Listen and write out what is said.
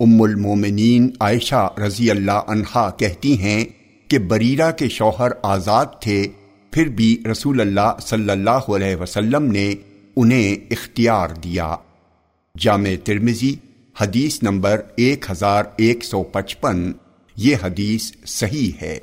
ام المومنین عائشہ رضی اللہ عنہا کہتی ہیں کہ بریرہ کے شوہر آزاد تھے، پھر بھی رسول اللہ صلی اللہ علیہ وسلم نے انہیں اختیار دیا۔ جامع ترمزی حدیث نمبر ایک ہزار ایک سو پچپن، یہ حدیث صحیح ہے۔